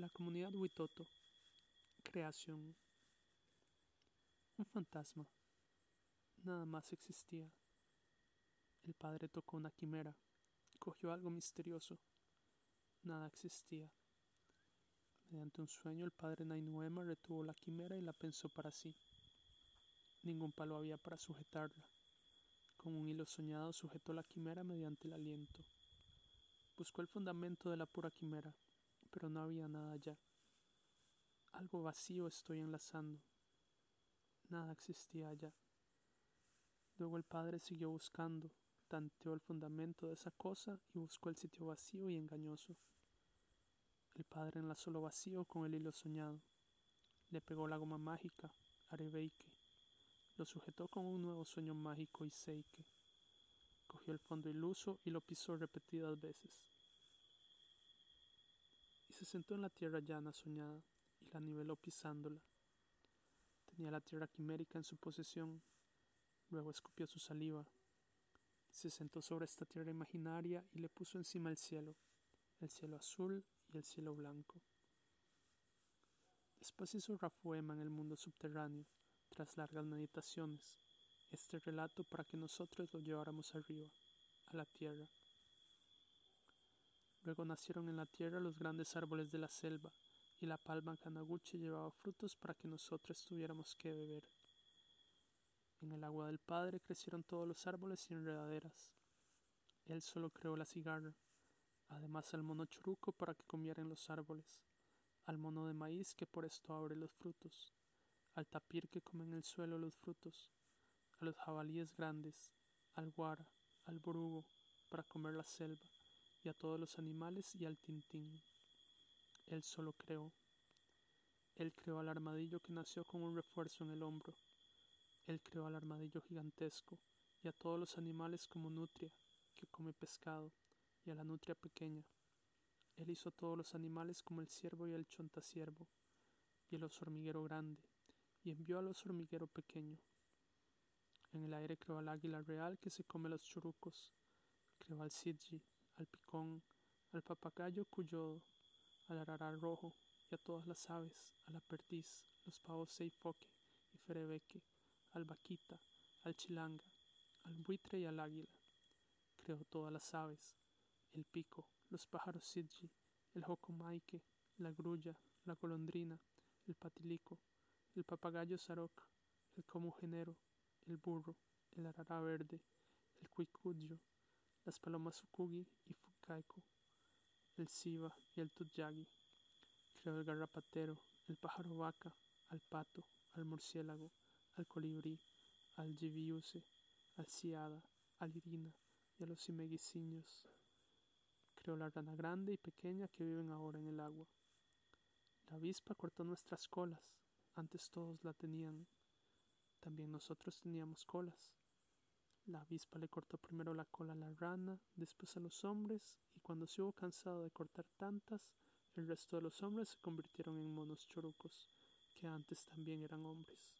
la comunidad Huitoto. Creación. Un fantasma. Nada más existía. El padre tocó una quimera. Cogió algo misterioso. Nada existía. Mediante un sueño el padre Nainuema retuvo la quimera y la pensó para sí. Ningún palo había para sujetarla. Con un hilo soñado sujetó la quimera mediante el aliento. Buscó el fundamento de la pura quimera, pero no había nada allá. Algo vacío estoy enlazando. Nada existía allá. Luego el padre siguió buscando, tanteó el fundamento de esa cosa y buscó el sitio vacío y engañoso. El padre enlazó lo vacío con el hilo soñado. Le pegó la goma mágica, Arebeike. Lo sujetó con un nuevo sueño mágico y Seike. Cogió el fondo iluso y lo pisó repetidas veces. Se sentó en la tierra llana soñada y la niveló pisándola. Tenía la tierra quimérica en su posesión. Luego escupió su saliva. Se sentó sobre esta tierra imaginaria y le puso encima el cielo, el cielo azul y el cielo blanco. Después hizo Rafuema en el mundo subterráneo, tras largas meditaciones, este relato para que nosotros lo lleváramos arriba, a la tierra. Luego nacieron en la tierra los grandes árboles de la selva, y la palma Kanaguchi llevaba frutos para que nosotros tuviéramos que beber. En el agua del Padre crecieron todos los árboles y enredaderas. Él solo creó la cigarra, además al mono churuco para que comiera en los árboles, al mono de maíz que por esto abre los frutos, al tapir que come en el suelo los frutos, a los jabalíes grandes, al guara, al borugo, para comer la selva, y a todos los animales y al tintín. Él solo creó. Él creó al armadillo que nació con un refuerzo en el hombro. Él creó al armadillo gigantesco y a todos los animales como nutria, que come pescado, y a la nutria pequeña. Él hizo todos los animales como el ciervo y el chontasiervo, y el oso hormiguero grande, y envió al oso hormiguero pequeño. En el aire creó al águila real que se come los churucos, creó al sidji, al picón, al papagayo cuyodo, al arará rojo y a todas las aves, a la perdiz, los pavos seifoque y ferebeque, al vaquita, al chilanga, al buitre y al águila. Creó todas las aves, el pico, los pájaros sidji, el jocomaike, la grulla, la golondrina, el patilico, el papagayo sarok, el comugenero, el burro, el arará verde, el cuicuyo, las palomas sukugi y fukaiko, el siva y el tutyagi. Creó el garrapatero, el pájaro vaca, al pato, al murciélago, al colibrí, al jibiuse, al ciada, al irina y a los cimeguiciños. Creó la rana grande y pequeña que viven ahora en el agua. La avispa cortó nuestras colas, antes todos la tenían. También nosotros teníamos colas. La avispa le cortó primero la cola a la rana, después a los hombres, y cuando se hubo cansado de cortar tantas, el resto de los hombres se convirtieron en monos chorucos, que antes también eran hombres.